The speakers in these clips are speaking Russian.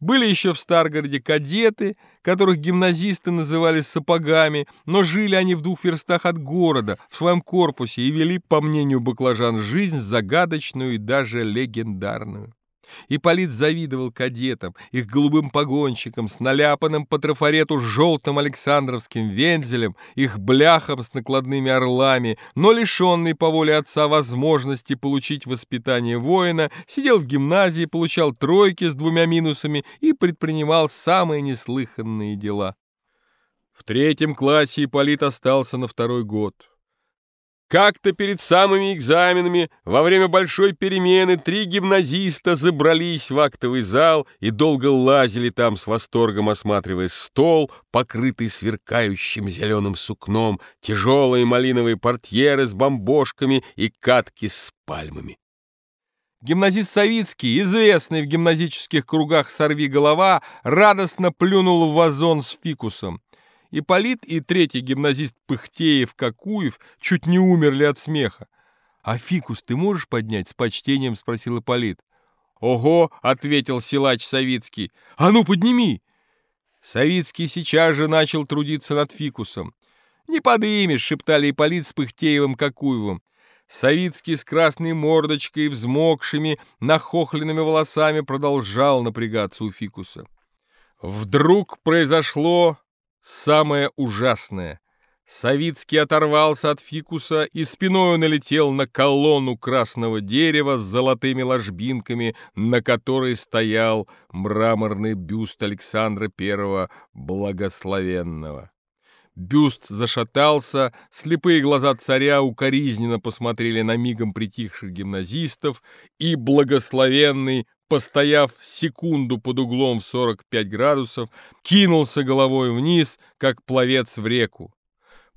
Были еще в Старгороде кадеты, которых гимназисты называли сапогами, но жили они в двух верстах от города, в своем корпусе, и вели, по мнению баклажан, жизнь загадочную и даже легендарную. Ипполит завидовал кадетам, их голубым погонщикам с наляпанным по трафарету желтым Александровским вензелем, их бляхам с накладными орлами, но лишенный по воле отца возможности получить воспитание воина, сидел в гимназии, получал тройки с двумя минусами и предпринимал самые неслыханные дела. В третьем классе Ипполит остался на второй год. Как-то перед самыми экзаменами, во время большой перемены, три гимназиста забрались в актовый зал и долго лазили там с восторгом, осматривая стол, покрытый сверкающим зеленым сукном, тяжелые малиновые портьеры с бомбошками и катки с пальмами. Гимназист Савицкий, известный в гимназических кругах сорви-голова, радостно плюнул в вазон с фикусом. Ипполит и третий гимназист Пыхтеев-Какуев чуть не умерли от смеха. «А фикус ты можешь поднять?» — с почтением спросил Ипполит. «Ого!» — ответил силач Савицкий. «А ну, подними!» Савицкий сейчас же начал трудиться над фикусом. «Не подымешь!» — шептали Ипполит с Пыхтеевым-Какуевым. Савицкий с красной мордочкой взмокшими, нахохленными волосами продолжал напрягаться у фикуса. Вдруг произошло Самое ужасное. Савицкий оторвался от фикуса и спиною налетел на колонну красного дерева с золотыми ложбинками, на которой стоял мраморный бюст Александра I Благословенного. Бюст зашатался, слепые глаза царя укоризненно посмотрели на мигом притихших гимназистов, и благословенный постояв секунду под углом в 45 градусов, кинулся головой вниз, как пловец в реку.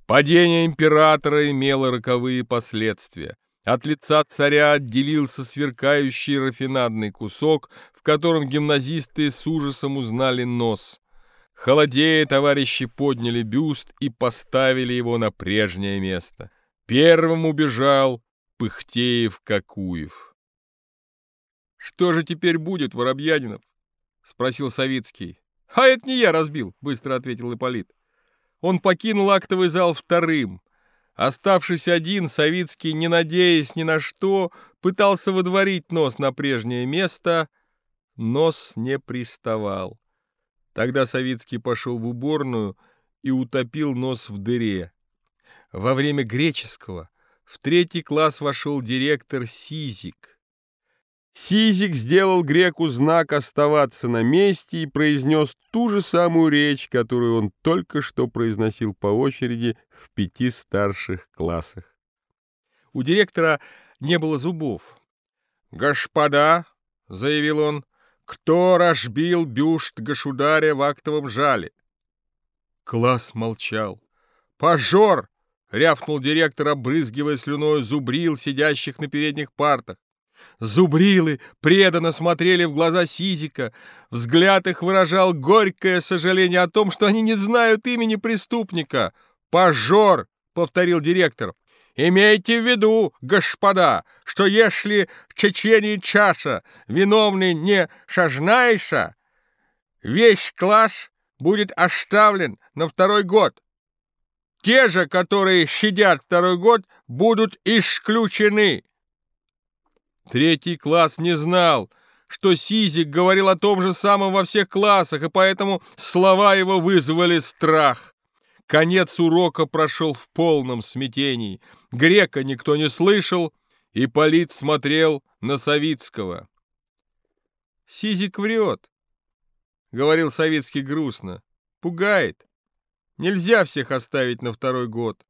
Падение императора имело роковые последствия. От лица царя отделился сверкающий рафинадный кусок, в котором гимназисты с ужасом узнали нос. Холодея, товарищи подняли бюст и поставили его на прежнее место. Первым убежал Пыхтеев-Какуев. «Что же теперь будет, Воробьянинов?» — спросил Савицкий. «А это не я разбил», — быстро ответил Ипполит. Он покинул актовый зал вторым. Оставшись один, Савицкий, не надеясь ни на что, пытался выдворить нос на прежнее место. Нос не приставал. Тогда Савицкий пошел в уборную и утопил нос в дыре. Во время греческого в третий класс вошел директор Сизик. Сизик сделал греку знак оставаться на месте и произнес ту же самую речь, которую он только что произносил по очереди в пяти старших классах. У директора не было зубов. «Господа», — заявил он, — «кто разбил бюст государя в актовом жале?» Класс молчал. «Пожор!» — рявкнул директор, обрызгивая слюной зубрил, сидящих на передних партах. Зубрилы преданно смотрели в глаза Сизика. Взгляд их выражал горькое сожаление о том, что они не знают имени преступника. «Пожор!» — повторил директор. «Имейте в виду, господа, что если в Чечении чаша виновный не шажнайша, весь класс будет оставлен на второй год. Те же, которые щадят второй год, будут исключены. Третий класс не знал, что Сизик говорил о том же самом во всех классах, и поэтому слова его вызвали страх. Конец урока прошел в полном смятении. Грека никто не слышал, и Полит смотрел на Савицкого. «Сизик врет», — говорил Савицкий грустно. «Пугает. Нельзя всех оставить на второй год».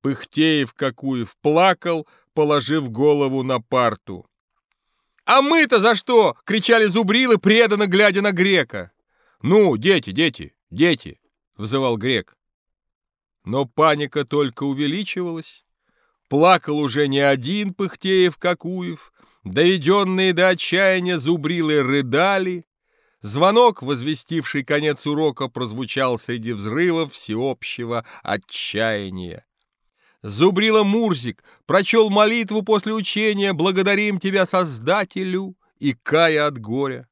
Пыхтеев Какуев плакал, положив голову на парту. «А мы-то за что?» — кричали зубрилы, преданно глядя на грека. «Ну, дети, дети, дети!» — взывал грек. Но паника только увеличивалась. Плакал уже не один Пыхтеев-Какуев, доведенные до отчаяния зубрилы рыдали. Звонок, возвестивший конец урока, прозвучал среди взрывов всеобщего отчаяния. Зубрила Мурзик, прочел молитву после учения «Благодарим тебя, Создателю» и кая от горя.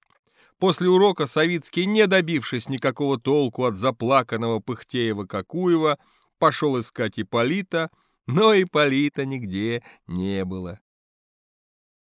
После урока Савицкий, не добившись никакого толку от заплаканного Пыхтеева-Какуева, пошел искать Ипполита, но Ипполита нигде не было.